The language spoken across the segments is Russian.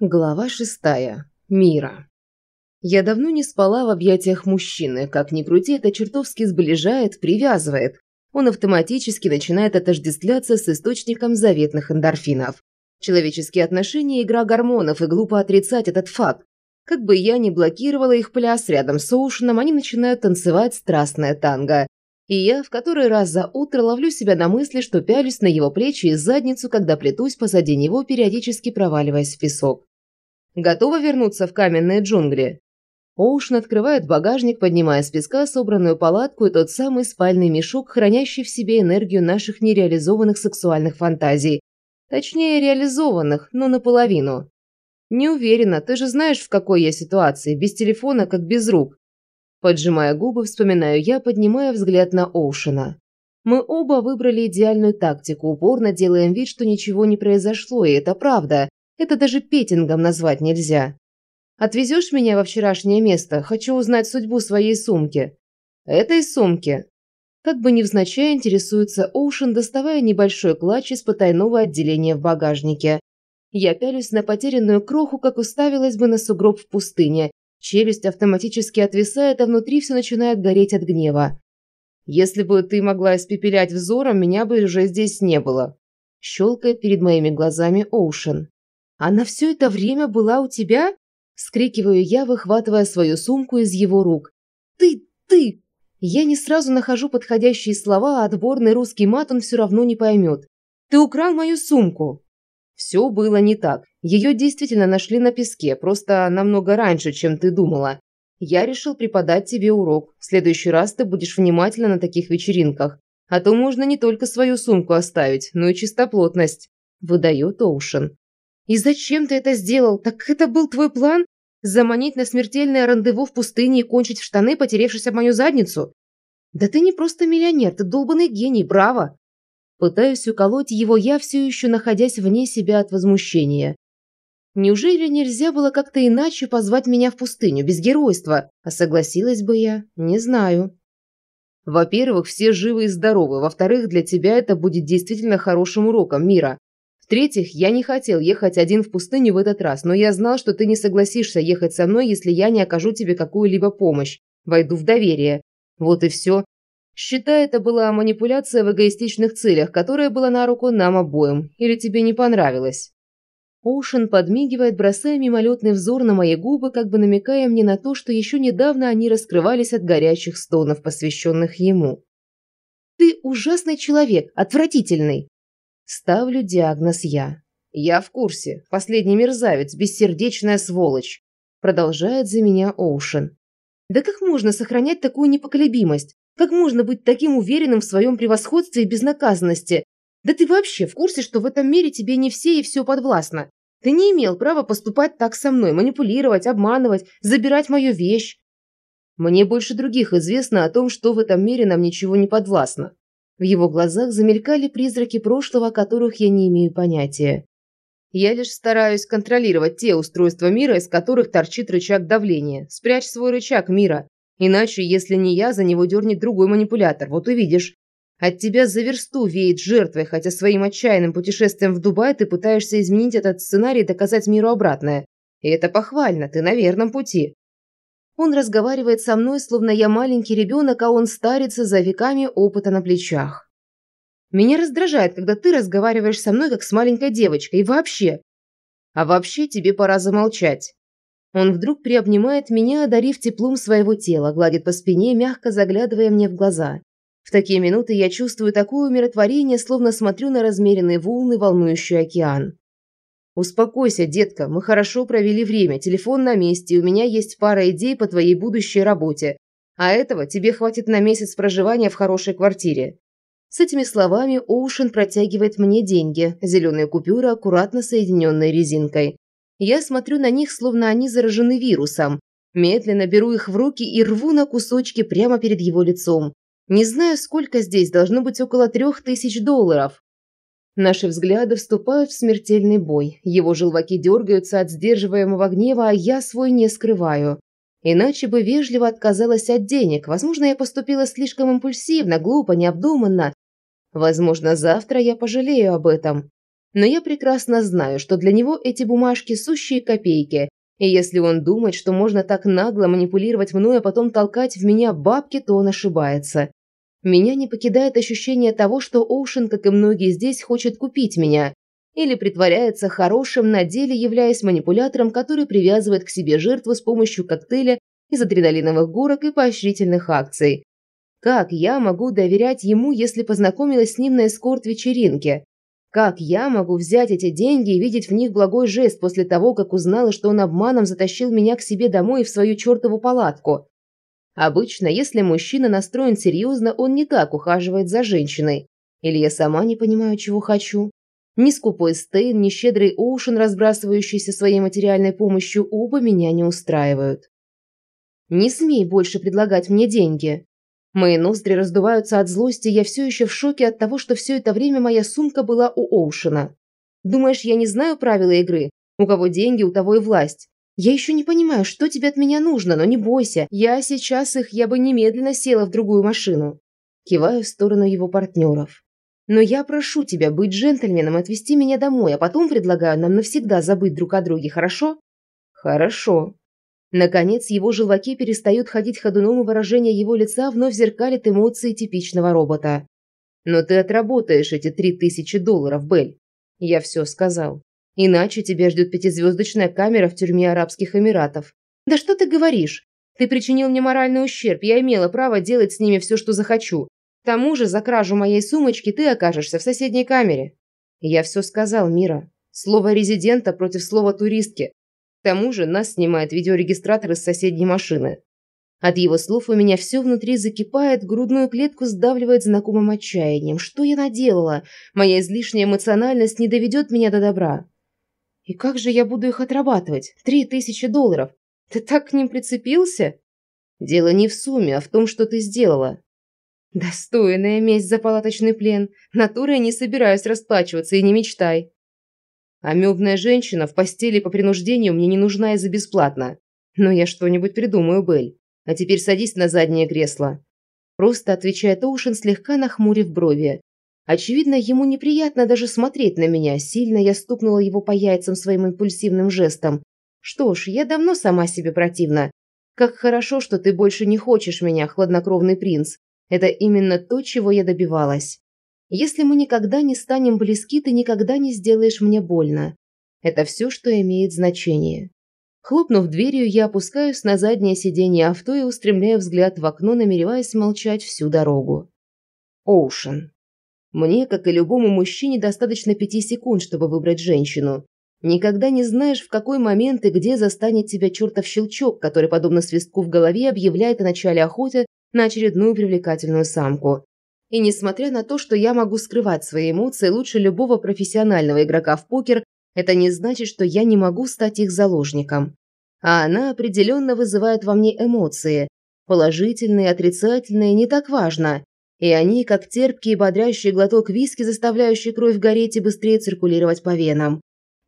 Глава шестая. Мира. Я давно не спала в объятиях мужчины. Как ни крути, это чертовски сближает, привязывает. Он автоматически начинает отождествляться с источником заветных эндорфинов. Человеческие отношения – игра гормонов, и глупо отрицать этот факт. Как бы я ни блокировала их пляс рядом с Оушеном, они начинают танцевать страстное танго. И я в который раз за утро ловлю себя на мысли, что пялюсь на его плечи и задницу, когда плетусь позади него, периодически проваливаясь в песок. Готова вернуться в каменные джунгли?» Оушен открывает багажник, поднимая с песка собранную палатку и тот самый спальный мешок, хранящий в себе энергию наших нереализованных сексуальных фантазий. Точнее, реализованных, но наполовину. «Не уверена, ты же знаешь, в какой я ситуации, без телефона, как без рук». Поджимая губы, вспоминаю я, поднимая взгляд на Оушена. Мы оба выбрали идеальную тактику, упорно делаем вид, что ничего не произошло, и это правда. Это даже петингом назвать нельзя. Отвезешь меня во вчерашнее место? Хочу узнать судьбу своей сумки. Этой сумки. Как бы невзначай интересуется Оушен, доставая небольшой клатч из потайного отделения в багажнике. Я пялюсь на потерянную кроху, как уставилась бы на сугроб в пустыне. Челюсть автоматически отвисает, а внутри все начинает гореть от гнева. Если бы ты могла испепелять взором, меня бы уже здесь не было. Щелкает перед моими глазами Оушен. «Она все это время была у тебя?» Скрикиваю я, выхватывая свою сумку из его рук. «Ты! Ты!» Я не сразу нахожу подходящие слова, а отборный русский мат он все равно не поймет. «Ты украл мою сумку!» Все было не так. Ее действительно нашли на песке, просто намного раньше, чем ты думала. Я решил преподать тебе урок. В следующий раз ты будешь внимательна на таких вечеринках. А то можно не только свою сумку оставить, но и чистоплотность. Выдает Оушен. «И зачем ты это сделал? Так это был твой план? Заманить на смертельное рандеву в пустыне и кончить в штаны, потеревшись об мою задницу? Да ты не просто миллионер, ты долбанный гений, браво!» Пытаюсь уколоть его я, все еще находясь вне себя от возмущения. Неужели нельзя было как-то иначе позвать меня в пустыню, без геройства? А согласилась бы я? Не знаю. Во-первых, все живы и здоровы. Во-вторых, для тебя это будет действительно хорошим уроком мира. В-третьих, я не хотел ехать один в пустыню в этот раз, но я знал, что ты не согласишься ехать со мной, если я не окажу тебе какую-либо помощь. Войду в доверие. Вот и все. Считай, это была манипуляция в эгоистичных целях, которая была на руку нам обоим. Или тебе не понравилось?» Оушен подмигивает, бросая мимолетный взор на мои губы, как бы намекая мне на то, что еще недавно они раскрывались от горячих стонов, посвященных ему. «Ты ужасный человек, отвратительный!» Ставлю диагноз я. Я в курсе. Последний мерзавец, бессердечная сволочь. Продолжает за меня Оушен. Да как можно сохранять такую непоколебимость? Как можно быть таким уверенным в своем превосходстве и безнаказанности? Да ты вообще в курсе, что в этом мире тебе не все и все подвластно? Ты не имел права поступать так со мной, манипулировать, обманывать, забирать мою вещь. Мне больше других известно о том, что в этом мире нам ничего не подвластно. В его глазах замелькали призраки прошлого, о которых я не имею понятия. Я лишь стараюсь контролировать те устройства мира, из которых торчит рычаг давления. Спрячь свой рычаг мира. Иначе, если не я, за него дернет другой манипулятор. Вот увидишь. От тебя за версту веет жертвой, хотя своим отчаянным путешествием в Дубай ты пытаешься изменить этот сценарий и доказать миру обратное. И это похвально, ты на верном пути. Он разговаривает со мной, словно я маленький ребенок, а он старится за веками опыта на плечах. Меня раздражает, когда ты разговариваешь со мной, как с маленькой девочкой, и вообще. А вообще тебе пора замолчать. Он вдруг приобнимает меня, одарив теплом своего тела, гладит по спине, мягко заглядывая мне в глаза. В такие минуты я чувствую такое умиротворение, словно смотрю на размеренные волны, волнующий океан. «Успокойся, детка, мы хорошо провели время, телефон на месте, и у меня есть пара идей по твоей будущей работе. А этого тебе хватит на месяц проживания в хорошей квартире». С этими словами Оушен протягивает мне деньги, зеленые купюры, аккуратно соединенные резинкой. Я смотрю на них, словно они заражены вирусом. Медленно беру их в руки и рву на кусочки прямо перед его лицом. Не знаю, сколько здесь, должно быть около трех тысяч долларов. Наши взгляды вступают в смертельный бой. Его желваки дергаются от сдерживаемого гнева, а я свой не скрываю. Иначе бы вежливо отказалась от денег. Возможно, я поступила слишком импульсивно, глупо, необдуманно. Возможно, завтра я пожалею об этом. Но я прекрасно знаю, что для него эти бумажки – сущие копейки, и если он думает, что можно так нагло манипулировать мной, а потом толкать в меня бабки, то он ошибается. Меня не покидает ощущение того, что Оушен, как и многие здесь, хочет купить меня. Или притворяется хорошим, на деле являясь манипулятором, который привязывает к себе жертву с помощью коктейля из адреналиновых горок и поощрительных акций. Как я могу доверять ему, если познакомилась с ним на эскорт-вечеринке? Как я могу взять эти деньги и видеть в них благой жест после того, как узнала, что он обманом затащил меня к себе домой в свою чертову палатку? Обычно, если мужчина настроен серьезно, он не так ухаживает за женщиной. Или я сама не понимаю, чего хочу. Ни скупой Стейн, ни щедрый Оушен, разбрасывающийся своей материальной помощью, оба меня не устраивают. Не смей больше предлагать мне деньги. Мои ноздри раздуваются от злости, я все еще в шоке от того, что все это время моя сумка была у Оушена. Думаешь, я не знаю правила игры? У кого деньги, у того и власть. Я еще не понимаю, что тебе от меня нужно, но не бойся. Я сейчас их, я бы немедленно села в другую машину. Киваю в сторону его партнеров. Но я прошу тебя быть джентльменом и отвезти меня домой, а потом предлагаю нам навсегда забыть друг о друге, хорошо? Хорошо. Наконец, его желваки перестают ходить ходуном, и выражение его лица вновь зеркалит эмоции типичного робота. «Но ты отработаешь эти три тысячи долларов, Белль. Я все сказал. Иначе тебя ждет пятизвездочная камера в тюрьме Арабских Эмиратов. Да что ты говоришь? Ты причинил мне моральный ущерб, я имела право делать с ними все, что захочу. К тому же, за кражу моей сумочки ты окажешься в соседней камере». Я все сказал, Мира. Слово резидента против слова туристки. К тому же нас снимает видеорегистратор из соседней машины. От его слов у меня все внутри закипает, грудную клетку сдавливает знакомым отчаянием. Что я наделала? Моя излишняя эмоциональность не доведет меня до добра. И как же я буду их отрабатывать? Три тысячи долларов. Ты так к ним прицепился? Дело не в сумме, а в том, что ты сделала. Достойная месть за палаточный плен. Натурой не собираюсь расплачиваться и не мечтай. Амебная женщина в постели по принуждению мне не нужна и за бесплатно. Но я что-нибудь придумаю, Белль. А теперь садись на заднее кресло. Просто отвечает Оушен, слегка нахмурив брови. Очевидно, ему неприятно даже смотреть на меня. Сильно я стукнула его по яйцам своим импульсивным жестом. Что ж, я давно сама себе противна. Как хорошо, что ты больше не хочешь меня, хладнокровный принц. Это именно то, чего я добивалась. Если мы никогда не станем близки, ты никогда не сделаешь мне больно. Это все, что имеет значение. Хлопнув дверью, я опускаюсь на заднее сиденье авто и устремляю взгляд в окно, намереваясь молчать всю дорогу. Оушен. Мне, как и любому мужчине, достаточно пяти секунд, чтобы выбрать женщину. Никогда не знаешь, в какой момент и где застанет тебя чертов щелчок, который, подобно свистку в голове, объявляет о начале охоты на очередную привлекательную самку. И несмотря на то, что я могу скрывать свои эмоции лучше любого профессионального игрока в покер, это не значит, что я не могу стать их заложником. А она определенно вызывает во мне эмоции. Положительные, отрицательные, не так важно. И они, как терпкий и бодрящий глоток виски, заставляющий кровь гореть и быстрее циркулировать по венам.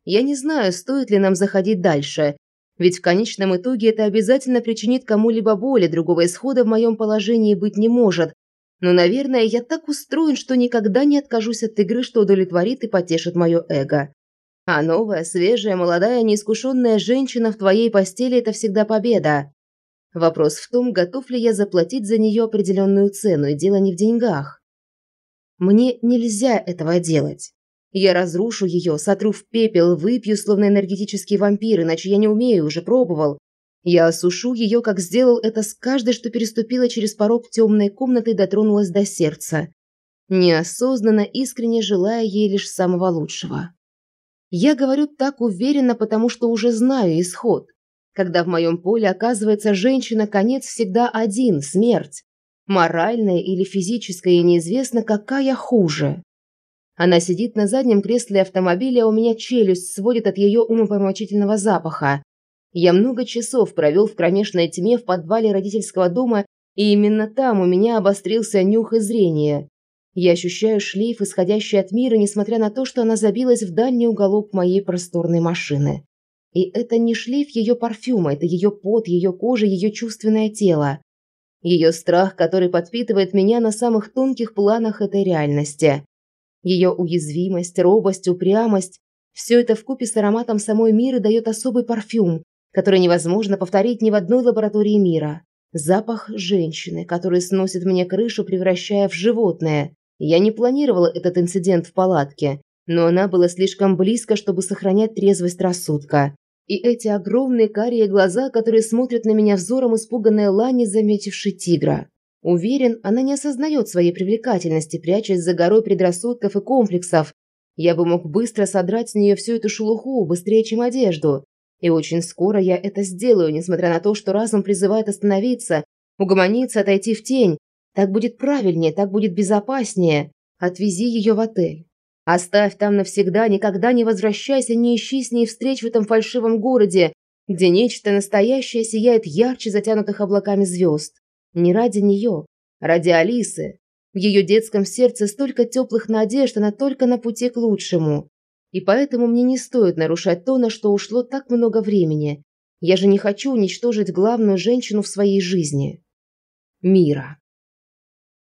Я не знаю, стоит ли нам заходить дальше. Ведь в конечном итоге это обязательно причинит кому-либо боль, и другого исхода в моем положении быть не может, но, наверное, я так устроен, что никогда не откажусь от игры, что удовлетворит и потешит мое эго. А новая, свежая, молодая, неискушенная женщина в твоей постели – это всегда победа. Вопрос в том, готов ли я заплатить за нее определенную цену, и дело не в деньгах. Мне нельзя этого делать. Я разрушу ее, сотру в пепел, выпью, словно энергетический вампир, иначе я не умею, уже пробовал. Я осушу ее, как сделал это с каждой, что переступила через порог темной комнаты и дотронулась до сердца, неосознанно, искренне желая ей лишь самого лучшего. Я говорю так уверенно, потому что уже знаю исход. Когда в моем поле оказывается женщина, конец всегда один – смерть. Моральная или физическая, и неизвестно, какая хуже. Она сидит на заднем кресле автомобиля, а у меня челюсть сводит от ее умопомрачительного запаха. Я много часов провел в кромешной тьме в подвале родительского дома, и именно там у меня обострился нюх и зрение. Я ощущаю шлейф, исходящий от мира, несмотря на то, что она забилась в дальний уголок моей просторной машины. И это не шлейф ее парфюма, это ее пот, ее кожа, ее чувственное тело. Ее страх, который подпитывает меня на самых тонких планах этой реальности. Ее уязвимость, робость, упрямость – все это вкупе с ароматом самой мира дает особый парфюм, который невозможно повторить ни в одной лаборатории мира. Запах женщины, который сносит мне крышу, превращая в животное. Я не планировала этот инцидент в палатке, но она была слишком близко, чтобы сохранять трезвость рассудка. И эти огромные карие глаза, которые смотрят на меня взором испуганной Лани, заметившей тигра. Уверен, она не осознает своей привлекательности, прячась за горой предрассудков и комплексов. Я бы мог быстро содрать с нее всю эту шелуху, быстрее, чем одежду. И очень скоро я это сделаю, несмотря на то, что разум призывает остановиться, угомониться, отойти в тень. Так будет правильнее, так будет безопаснее. Отвези ее в отель. Оставь там навсегда, никогда не возвращайся, не ищи с ней встреч в этом фальшивом городе, где нечто настоящее сияет ярче затянутых облаками звезд. Не ради нее, ради Алисы. В ее детском сердце столько теплых надежд, она только на пути к лучшему. И поэтому мне не стоит нарушать то, на что ушло так много времени. Я же не хочу уничтожить главную женщину в своей жизни. Мира.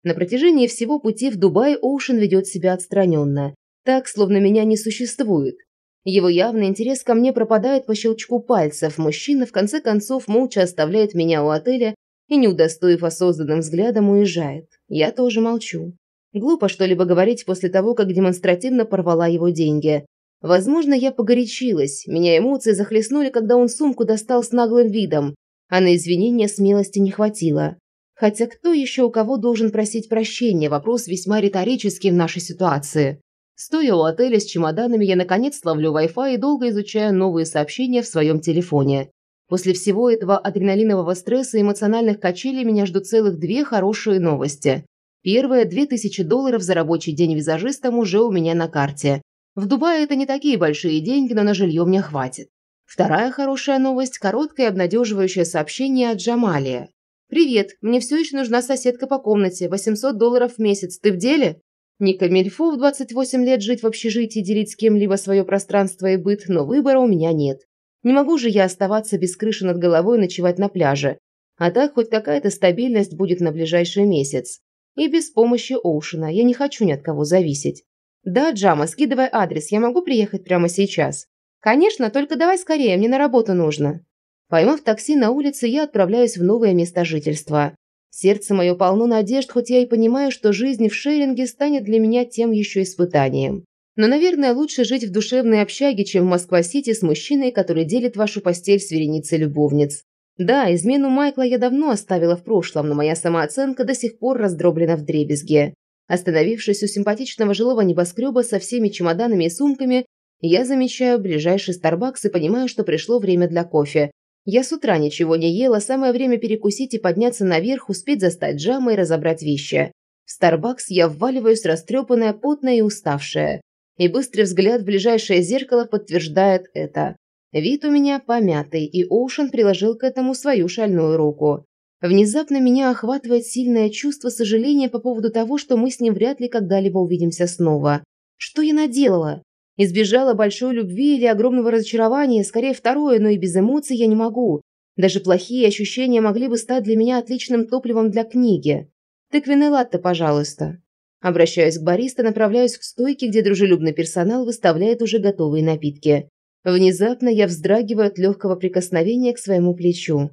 На протяжении всего пути в Дубай Оушен ведет себя отстраненно. Так, словно меня не существует. Его явный интерес ко мне пропадает по щелчку пальцев. Мужчина, в конце концов, молча оставляет меня у отеля и, не удостоив осознанным взглядом, уезжает. Я тоже молчу. Глупо что-либо говорить после того, как демонстративно порвала его деньги. Возможно, я погорячилась. Меня эмоции захлестнули, когда он сумку достал с наглым видом, а на извинения смелости не хватило. Хотя кто еще у кого должен просить прощения? Вопрос весьма риторический в нашей ситуации. Стоя у отеля с чемоданами, я наконец ловлю Wi-Fi и долго изучаю новые сообщения в своем телефоне. После всего этого адреналинового стресса и эмоциональных качелей меня ждут целых две хорошие новости. Первая – 2000 долларов за рабочий день визажистом уже у меня на карте. В Дубае это не такие большие деньги, но на жилье мне хватит. Вторая хорошая новость – короткое и обнадеживающее сообщение от Джамалия. «Привет, мне все еще нужна соседка по комнате, 800 долларов в месяц, ты в деле?» Не камильфо в 28 лет жить в общежитии, делить с кем-либо свое пространство и быт, но выбора у меня нет. Не могу же я оставаться без крыши над головой и ночевать на пляже. А так хоть какая-то стабильность будет на ближайший месяц. И без помощи Оушена. Я не хочу ни от кого зависеть. Да, Джама, скидывай адрес. Я могу приехать прямо сейчас? Конечно, только давай скорее, мне на работу нужно. Поймав такси на улице, я отправляюсь в новое место жительства. Сердце мое полно надежд, хоть я и понимаю, что жизнь в шеринге станет для меня тем еще испытанием. Но, наверное, лучше жить в душевной общаге, чем в Москва-Сити с мужчиной, который делит вашу постель с вереницей любовниц. Да, измену Майкла я давно оставила в прошлом, но моя самооценка до сих пор раздроблена в дребезге. Остановившись у симпатичного жилого небоскреба со всеми чемоданами и сумками, я замечаю ближайший Старбакс и понимаю, что пришло время для кофе. Я с утра ничего не ела, самое время перекусить и подняться наверх, успеть застать Джама и разобрать вещи. В Старбакс я вваливаюсь растрепанная, потная и уставшая. И быстрый взгляд в ближайшее зеркало подтверждает это. Вид у меня помятый, и Оушен приложил к этому свою шальную руку. Внезапно меня охватывает сильное чувство сожаления по поводу того, что мы с ним вряд ли когда-либо увидимся снова. Что я наделала? Избежала большой любви или огромного разочарования, скорее второе, но и без эмоций я не могу. Даже плохие ощущения могли бы стать для меня отличным топливом для книги. Тыквенный латте, пожалуйста. Обращаюсь к бариста, направляюсь к стойке, где дружелюбный персонал выставляет уже готовые напитки. Внезапно я вздрагиваю от легкого прикосновения к своему плечу.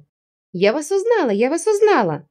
«Я вас узнала! Я вас узнала!»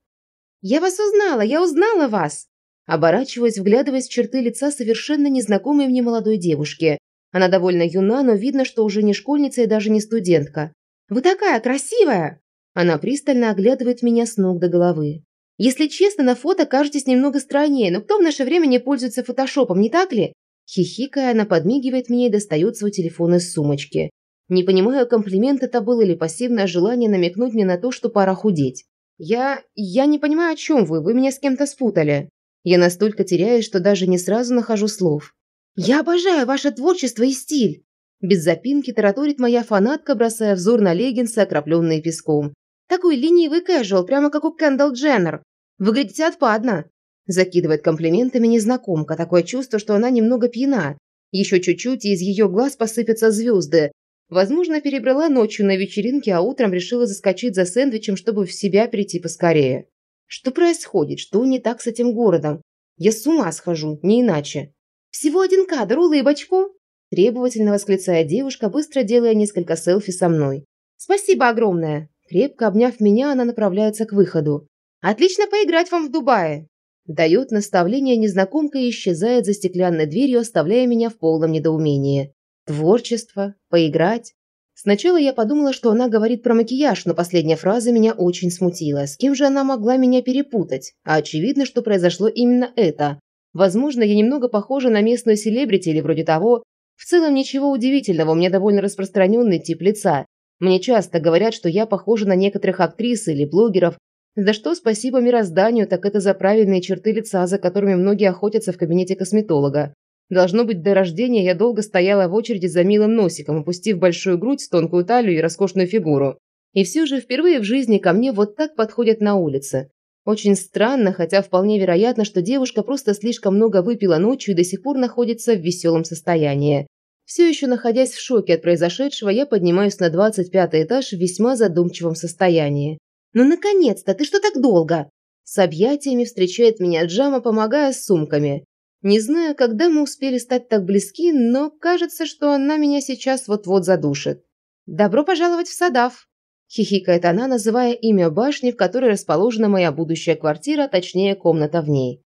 «Я вас узнала! Я узнала вас!» Оборачиваясь, вглядываясь в черты лица совершенно незнакомой мне молодой девушки. Она довольно юна, но видно, что уже не школьница и даже не студентка. «Вы такая красивая!» Она пристально оглядывает меня с ног до головы. «Если честно, на фото кажетесь немного стройнее, но кто в наше время не пользуется фотошопом, не так ли?» Хихикая, она подмигивает мне и достает свой телефон из сумочки. Не понимаю, комплимент это был или пассивное желание намекнуть мне на то, что пора худеть. «Я... я не понимаю, о чем вы, вы меня с кем-то спутали». Я настолько теряюсь, что даже не сразу нахожу слов. «Я обожаю ваше творчество и стиль!» Без запинки тараторит моя фанатка, бросая взор на леггинсы, окропленные песком. «Такой ленивый кэжуал, прямо как у Кэндалл Дженнер. Выглядите отпадно!» Закидывает комплиментами незнакомка, такое чувство, что она немного пьяна. Еще чуть-чуть, и из ее глаз посыпятся звезды. Возможно, перебрала ночью на вечеринке, а утром решила заскочить за сэндвичем, чтобы в себя прийти поскорее. Что происходит? Что не так с этим городом? Я с ума схожу, не иначе. Всего один кадр, улыбочку!» Требовательно восклицая девушка, быстро делая несколько селфи со мной. «Спасибо огромное!» Крепко обняв меня, она направляется к выходу. «Отлично поиграть вам в Дубае!» Дает наставление незнакомка и исчезает за стеклянной дверью, оставляя меня в полном недоумении. Творчество, поиграть. Сначала я подумала, что она говорит про макияж, но последняя фраза меня очень смутила. С кем же она могла меня перепутать? А очевидно, что произошло именно это. Возможно, я немного похожа на местную селебрити или вроде того. В целом ничего удивительного, у меня довольно распространенный тип лица. Мне часто говорят, что я похожа на некоторых актрис или блогеров. За что спасибо мирозданию, так это за правильные черты лица, за которыми многие охотятся в кабинете косметолога. Должно быть, до рождения я долго стояла в очереди за милым носиком, опустив большую грудь, тонкую талию и роскошную фигуру. И все же впервые в жизни ко мне вот так подходят на улице. Очень странно, хотя вполне вероятно, что девушка просто слишком много выпила ночью и до сих пор находится в веселом состоянии. Все еще находясь в шоке от произошедшего, я поднимаюсь на 25 этаж в весьма задумчивом состоянии. «Ну, наконец-то! Ты что так долго?» С объятиями встречает меня Джама, помогая с сумками. Не знаю, когда мы успели стать так близки, но кажется, что она меня сейчас вот-вот задушит. «Добро пожаловать в Садав!» Хихикает она, называя имя башни, в которой расположена моя будущая квартира, точнее, комната в ней.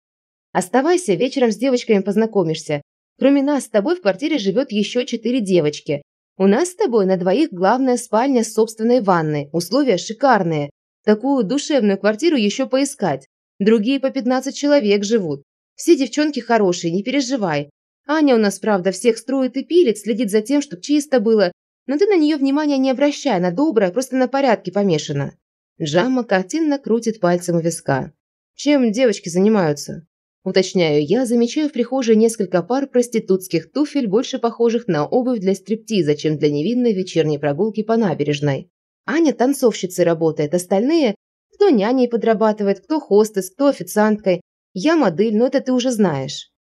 «Оставайся, вечером с девочками познакомишься. Кроме нас с тобой в квартире живет еще четыре девочки. У нас с тобой на двоих главная спальня с собственной ванной. Условия шикарные. Такую душевную квартиру еще поискать. Другие по 15 человек живут. Все девчонки хорошие, не переживай. Аня у нас, правда, всех строит и пилит, следит за тем, чтобы чисто было. Но ты на нее внимания не обращай, она добрая, просто на порядке помешана. Джамма картинно крутит пальцем у виска. Чем девочки занимаются? Уточняю я, замечаю в прихожей несколько пар проститутских туфель, больше похожих на обувь для стриптиза, чем для невинной вечерней прогулки по набережной. Аня танцовщицей работает, остальные – кто няней подрабатывает, кто хостес, кто официанткой. Я модель, но это ты уже знаешь.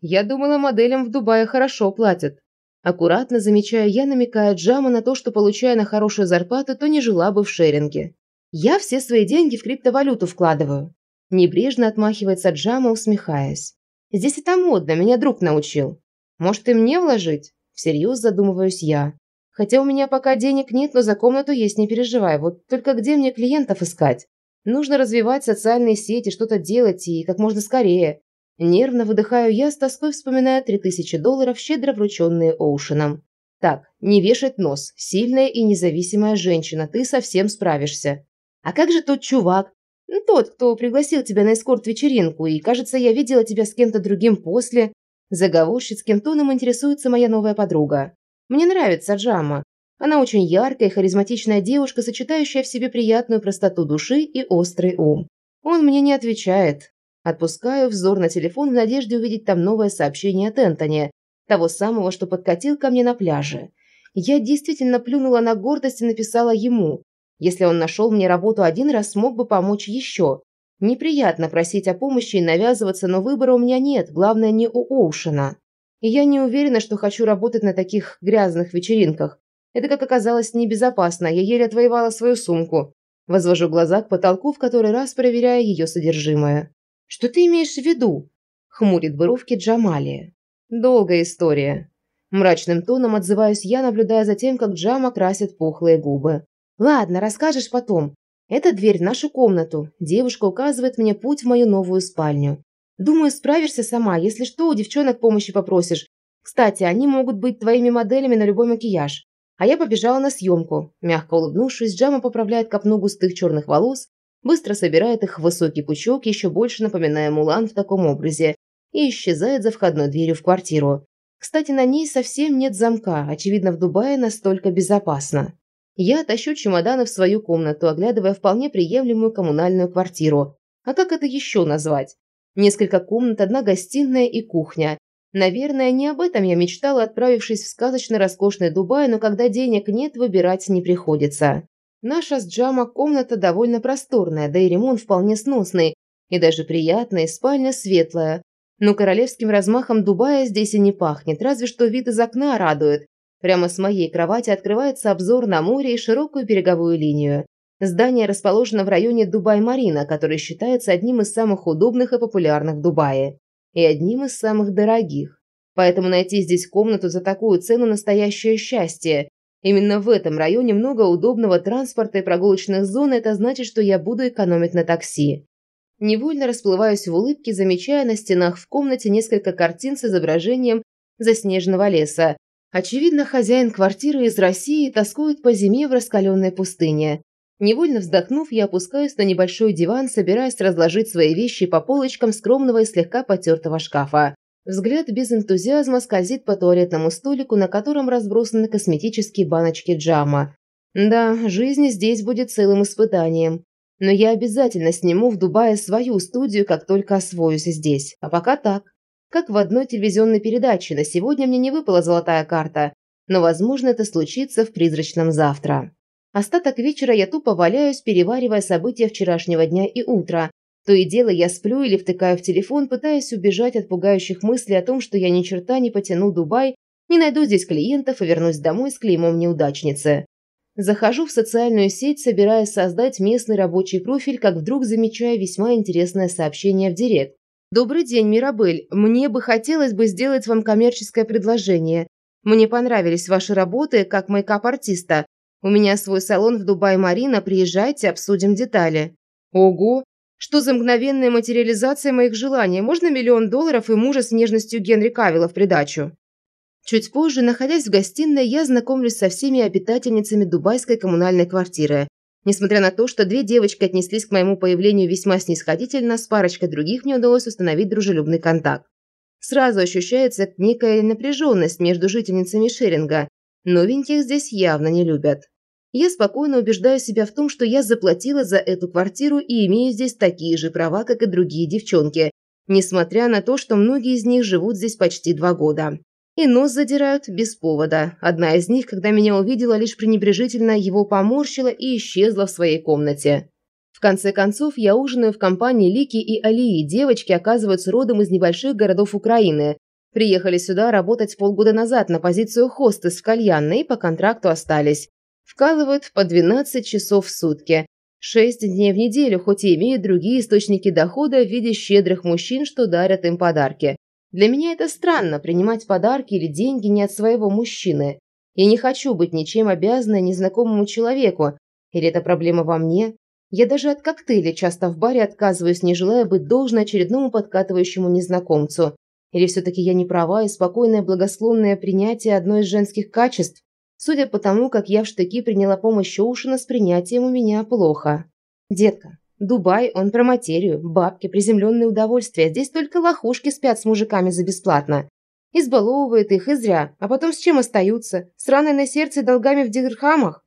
Я думала, моделям в Дубае хорошо платят. Аккуратно замечая я, намекая Джама на то, что, получая на хорошую зарплату, то не жила бы в шеринге. Я все свои деньги в криптовалюту вкладываю. Небрежно отмахивается Джама, усмехаясь. «Здесь это модно, меня друг научил. Может, и мне вложить?» Всерьез задумываюсь я. Хотя у меня пока денег нет, но за комнату есть, не переживай. Вот только где мне клиентов искать? Нужно развивать социальные сети, что-то делать и как можно скорее. Нервно выдыхаю я, с тоской вспоминая 3000 долларов, щедро врученные Оушеном. Так, не вешать нос. Сильная и независимая женщина, ты совсем справишься. А как же тот чувак? Ну, тот, кто пригласил тебя на эскорт-вечеринку, и, кажется, я видела тебя с кем-то другим после. Заговорщицким тоном интересуется моя новая подруга. Мне нравится Джама. Она очень яркая и харизматичная девушка, сочетающая в себе приятную простоту души и острый ум. Он мне не отвечает. Отпускаю взор на телефон в надежде увидеть там новое сообщение от Энтони, того самого, что подкатил ко мне на пляже. Я действительно плюнула на гордость и написала ему. Если он нашел мне работу один раз, смог бы помочь еще. Неприятно просить о помощи и навязываться, но выбора у меня нет, главное не у Оушена. И я не уверена, что хочу работать на таких грязных вечеринках. Это, как оказалось, небезопасно, я еле отвоевала свою сумку. Возвожу глаза к потолку, в который раз проверяя ее содержимое. «Что ты имеешь в виду?» – хмурит бровки Джамалия. «Долгая история». Мрачным тоном отзываюсь я, наблюдая за тем, как Джама красит пухлые губы. «Ладно, расскажешь потом. Это дверь в нашу комнату. Девушка указывает мне путь в мою новую спальню. Думаю, справишься сама. Если что, у девчонок помощи попросишь. Кстати, они могут быть твоими моделями на любой макияж. А я побежала на съемку. Мягко улыбнувшись, Джама поправляет копну густых черных волос, быстро собирает их в высокий пучок, еще больше напоминая Мулан в таком образе, и исчезает за входной дверью в квартиру. Кстати, на ней совсем нет замка. Очевидно, в Дубае настолько безопасно. Я тащу чемоданы в свою комнату, оглядывая вполне приемлемую коммунальную квартиру. А как это еще назвать? Несколько комнат, одна гостиная и кухня. Наверное, не об этом я мечтала, отправившись в сказочно роскошный Дубай, но когда денег нет, выбирать не приходится. Наша с Джама комната довольно просторная, да и ремонт вполне сносный, и даже приятная, спальня светлая. Но королевским размахом Дубая здесь и не пахнет, разве что вид из окна радует. Прямо с моей кровати открывается обзор на море и широкую береговую линию. Здание расположено в районе Дубай-Марина, который считается одним из самых удобных и популярных в Дубае. И одним из самых дорогих. Поэтому найти здесь комнату за такую цену – настоящее счастье. Именно в этом районе много удобного транспорта и прогулочных зон, это значит, что я буду экономить на такси. Невольно расплываюсь в улыбке, замечая на стенах в комнате несколько картин с изображением заснеженного леса. Очевидно, хозяин квартиры из России тоскует по зиме в раскаленной пустыне. Невольно вздохнув, я опускаюсь на небольшой диван, собираясь разложить свои вещи по полочкам скромного и слегка потертого шкафа. Взгляд без энтузиазма скользит по туалетному столику, на котором разбросаны косметические баночки джама. Да, жизнь здесь будет целым испытанием. Но я обязательно сниму в Дубае свою студию, как только освоюсь здесь. А пока так. Как в одной телевизионной передаче, на сегодня мне не выпала золотая карта, но, возможно, это случится в призрачном завтра. Остаток вечера я тупо валяюсь, переваривая события вчерашнего дня и утра, то и дело я сплю или втыкаю в телефон, пытаясь убежать от пугающих мыслей о том, что я ни черта не потяну Дубай, не найду здесь клиентов и вернусь домой с клеймом неудачницы. Захожу в социальную сеть, собираясь создать местный рабочий профиль, как вдруг замечаю весьма интересное сообщение в директ. «Добрый день, Мирабель. Мне бы хотелось бы сделать вам коммерческое предложение. Мне понравились ваши работы как мейкап-артиста. У меня свой салон в Дубай-Марина, приезжайте, обсудим детали». «Ого! Что за мгновенная материализация моих желаний? Можно миллион долларов и мужа с нежностью Генри Кавилла в придачу? Чуть позже, находясь в гостиной, я знакомлюсь со всеми обитательницами дубайской коммунальной квартиры. Несмотря на то, что две девочки отнеслись к моему появлению весьма снисходительно, с парочкой других мне удалось установить дружелюбный контакт. Сразу ощущается некая напряженность между жительницами Шеринга. Новеньких здесь явно не любят. Я спокойно убеждаю себя в том, что я заплатила за эту квартиру и имею здесь такие же права, как и другие девчонки, несмотря на то, что многие из них живут здесь почти два года. И нос задирают без повода. Одна из них, когда меня увидела, лишь пренебрежительно его поморщила и исчезла в своей комнате. В конце концов, я ужинаю в компании Лики и Алии. Девочки оказываются родом из небольших городов Украины. Приехали сюда работать полгода назад на позицию хостес в кальянной и по контракту остались. Вкалывают по 12 часов в сутки. 6 дней в неделю, хоть и имеют другие источники дохода в виде щедрых мужчин, что дарят им подарки. Для меня это странно, принимать подарки или деньги не от своего мужчины. Я не хочу быть ничем обязанной незнакомому человеку. Или это проблема во мне? Я даже от коктейля часто в баре отказываюсь, не желая быть должной очередному подкатывающему незнакомцу. Или все-таки я не права и спокойное благословное принятие одной из женских качеств? Судя по тому, как я в штыки приняла помощь Оушена, с принятием у меня плохо. Детка, Дубай, он про материю, бабки, приземленные удовольствия. Здесь только лохушки спят с мужиками за бесплатно. Избаловывает их и зря, а потом с чем остаются? С раной на сердце и долгами в дирхамах?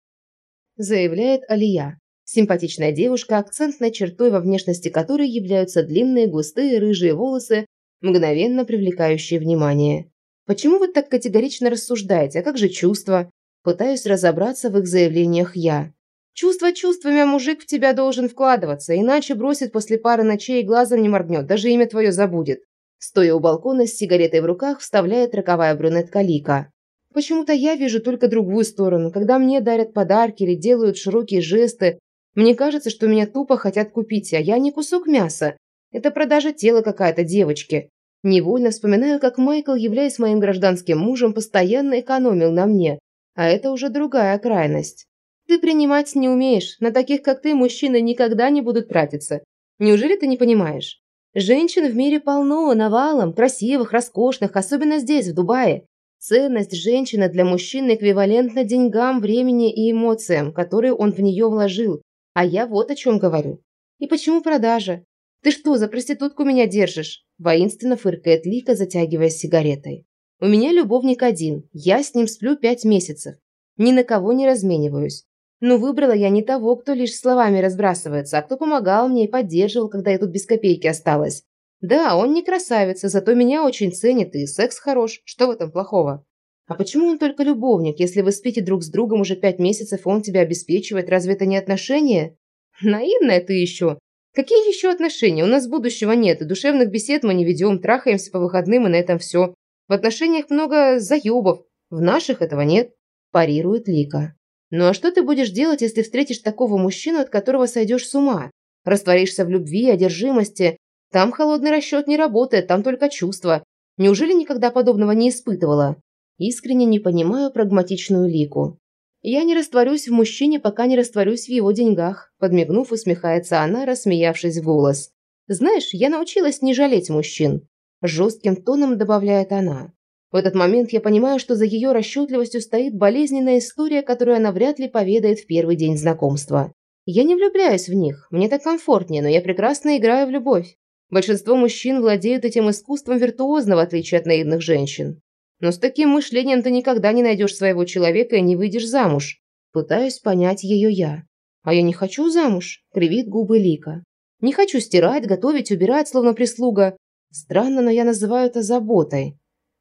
Заявляет Алия. Симпатичная девушка, акцентной чертой во внешности которой являются длинные, густые, рыжие волосы, мгновенно привлекающие внимание. Почему вы так категорично рассуждаете? А как же чувства? Пытаюсь разобраться в их заявлениях я. Чувство чувствами, мужик в тебя должен вкладываться, иначе бросит после пары ночей и глазом не моргнет, даже имя твое забудет. Стоя у балкона с сигаретой в руках, вставляет роковая брюнетка Лика. Почему-то я вижу только другую сторону. Когда мне дарят подарки или делают широкие жесты, мне кажется, что меня тупо хотят купить, а я не кусок мяса. Это продажа тела какая-то девочки. Невольно вспоминаю, как Майкл, являясь моим гражданским мужем, постоянно экономил на мне, а это уже другая крайность. Ты принимать не умеешь. На таких, как ты, мужчины никогда не будут тратиться. Неужели ты не понимаешь? Женщин в мире полно, навалом, красивых, роскошных, особенно здесь, в Дубае. Ценность женщины для мужчины эквивалентна деньгам, времени и эмоциям, которые он в нее вложил. А я вот о чем говорю. И почему продажа? Ты что, за проститутку меня держишь? Воинственно фыркает Лика, затягиваясь сигаретой. У меня любовник один, я с ним сплю пять месяцев. Ни на кого не размениваюсь. Но выбрала я не того, кто лишь словами разбрасывается, а кто помогал мне и поддерживал, когда я тут без копейки осталась. Да, он не красавица, зато меня очень ценит и секс хорош. Что в этом плохого? А почему он только любовник? Если вы спите друг с другом уже пять месяцев, он тебя обеспечивает, разве это не отношения? Наивная ты еще. Какие еще отношения? У нас будущего нет, и душевных бесед мы не ведем, трахаемся по выходным, и на этом все. В отношениях много заебов. В наших этого нет. Парирует Лика. Ну а что ты будешь делать, если встретишь такого мужчину, от которого сойдешь с ума? Растворишься в любви, одержимости. Там холодный расчет не работает, там только чувства. Неужели никогда подобного не испытывала? Искренне не понимаю прагматичную Лику. «Я не растворюсь в мужчине, пока не растворюсь в его деньгах», подмигнув, усмехается она, рассмеявшись в голос. «Знаешь, я научилась не жалеть мужчин», жестким тоном добавляет она. В этот момент я понимаю, что за ее расчетливостью стоит болезненная история, которую она вряд ли поведает в первый день знакомства. Я не влюбляюсь в них, мне так комфортнее, но я прекрасно играю в любовь. Большинство мужчин владеют этим искусством виртуозно, в отличие от наивных женщин. Но с таким мышлением ты никогда не найдешь своего человека и не выйдешь замуж. Пытаюсь понять ее я. А я не хочу замуж, кривит губы Лика. Не хочу стирать, готовить, убирать, словно прислуга. Странно, но я называю это заботой.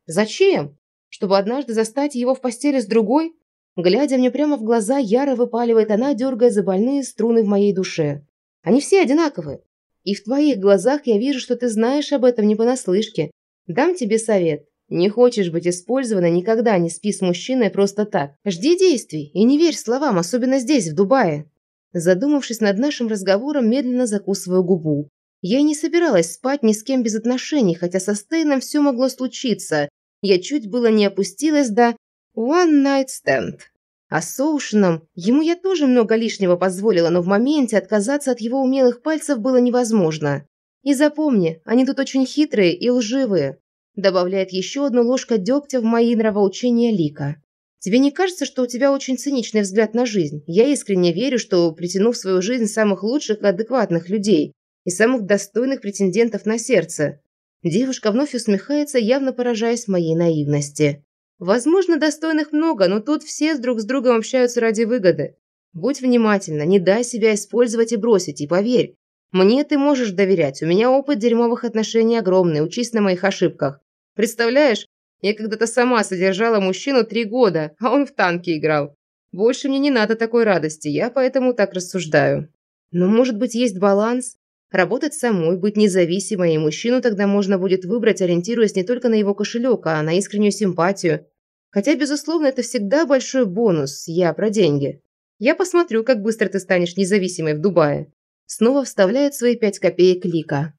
Зачем? Чтобы однажды застать его в постели с другой? Глядя мне прямо в глаза, яро выпаливает она, дергая за больные струны в моей душе. Они все одинаковые. И в твоих глазах я вижу, что ты знаешь об этом не понаслышке. Дам тебе совет. Не хочешь быть использована, никогда не спи с мужчиной просто так. Жди действий и не верь словам, особенно здесь, в Дубае. Задумавшись над нашим разговором, медленно закусываю губу. Я и не собиралась спать ни с кем без отношений, хотя со Стейном все могло случиться. Я чуть было не опустилась до one night stand. А с Оушеном ему я тоже много лишнего позволила, но в моменте отказаться от его умелых пальцев было невозможно. И запомни, они тут очень хитрые и лживые. Добавляет еще одну ложку дегтя в мои нравоучения Лика. Тебе не кажется, что у тебя очень циничный взгляд на жизнь? Я искренне верю, что, притянув в свою жизнь самых лучших и адекватных людей и самых достойных претендентов на сердце, девушка вновь усмехается, явно поражаясь моей наивности. Возможно, достойных много, но тут все друг с другом общаются ради выгоды. Будь внимательна, не дай себя использовать и бросить, и поверь. Мне ты можешь доверять, у меня опыт дерьмовых отношений огромный, учись на моих ошибках. Представляешь, я когда-то сама содержала мужчину три года, а он в танке играл. Больше мне не надо такой радости, я поэтому так рассуждаю. Но может быть есть баланс? Работать самой, быть независимой, и мужчину тогда можно будет выбрать, ориентируясь не только на его кошелек, а на искреннюю симпатию. Хотя, безусловно, это всегда большой бонус, я про деньги. Я посмотрю, как быстро ты станешь независимой в Дубае. Снова вставляет свои пять копеек Лика.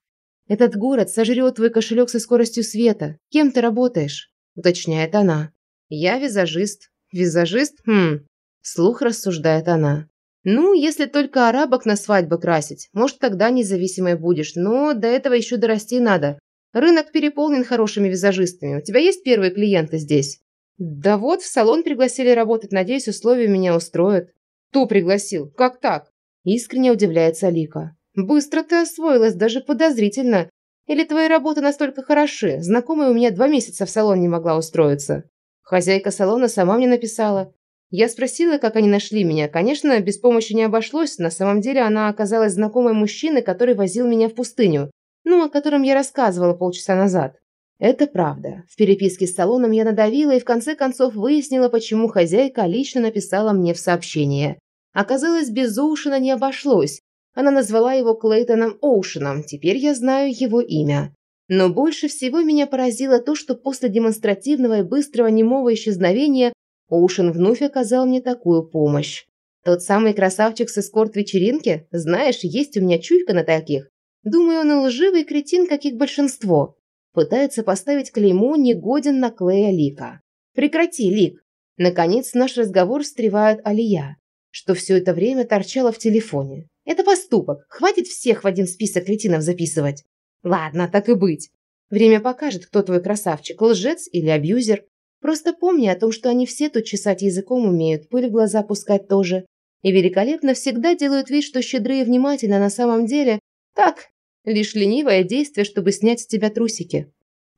Этот город сожрет твой кошелек со скоростью света. Кем ты работаешь? Уточняет она. Я визажист. Визажист? Хм. Слух рассуждает она. Ну, если только арабок на свадьбы красить, может, тогда независимой будешь, но до этого еще дорасти надо. Рынок переполнен хорошими визажистами. У тебя есть первые клиенты здесь? Да вот, в салон пригласили работать, надеюсь, условия меня устроят. Кто пригласил? Как так? Искренне удивляется Алика. Быстро ты освоилась, даже подозрительно. Или твои работы настолько хороши? Знакомая у меня два месяца в салон не могла устроиться. Хозяйка салона сама мне написала. Я спросила, как они нашли меня. Конечно, без помощи не обошлось. На самом деле она оказалась знакомой мужчины, который возил меня в пустыню. Ну, о котором я рассказывала полчаса назад. Это правда. В переписке с салоном я надавила и в конце концов выяснила, почему хозяйка лично написала мне в сообщение. Оказалось, без Оушена не обошлось. Она назвала его Клейтоном Оушеном. Теперь я знаю его имя. Но больше всего меня поразило то, что после демонстративного и быстрого немого исчезновения Оушен вновь оказал мне такую помощь. Тот самый красавчик с эскорт-вечеринки? Знаешь, есть у меня чуйка на таких. Думаю, он лживый кретин, как их большинство. Пытается поставить клеймо «негоден на Клея Лика». Прекрати, Лик. Наконец наш разговор встревает Алия, что все это время торчала в телефоне. Это поступок. Хватит всех в один список кретинов записывать. Ладно, так и быть. Время покажет, кто твой красавчик, лжец или абьюзер. Просто помни о том, что они все тут чесать языком умеют, пыль в глаза пускать тоже. И великолепно всегда делают вид, что щедрые и внимательно на самом деле так, лишь ленивое действие, чтобы снять с тебя трусики.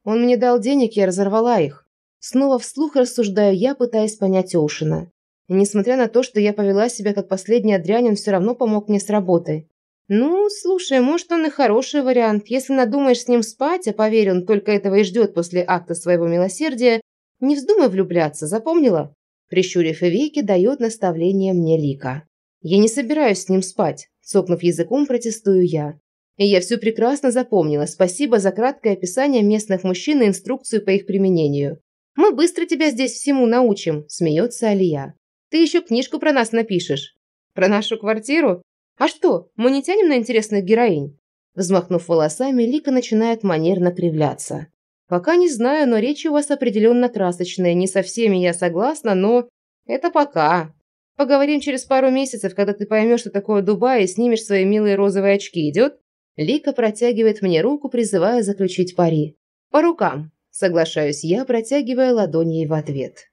Он мне дал денег, я разорвала их. Снова вслух рассуждаю я, пытаясь понять Оушена. И несмотря на то, что я повела себя как последняя дрянь, он все равно помог мне с работой. Ну, слушай, может, он и хороший вариант. Если надумаешь с ним спать, а поверь, он только этого и ждет после акта своего милосердия, не вздумай влюбляться, запомнила?» Прищурив веки, дает наставление мне Лика. «Я не собираюсь с ним спать», – цокнув языком, протестую я. И я все прекрасно запомнила. Спасибо за краткое описание местных мужчин и инструкцию по их применению. «Мы быстро тебя здесь всему научим», – смеется Алия. «Ты еще книжку про нас напишешь». «Про нашу квартиру? А что, мы не тянем на интересных героинь?» Взмахнув волосами, Лика начинает манерно кривляться. «Пока не знаю, но речь у вас определенно красочная. Не со всеми я согласна, но это пока. Поговорим через пару месяцев, когда ты поймешь, что такое Дубай, и снимешь свои милые розовые очки. Идет?» Лика протягивает мне руку, призывая заключить пари. «По рукам», – соглашаюсь я, протягивая ладонь ей в ответ.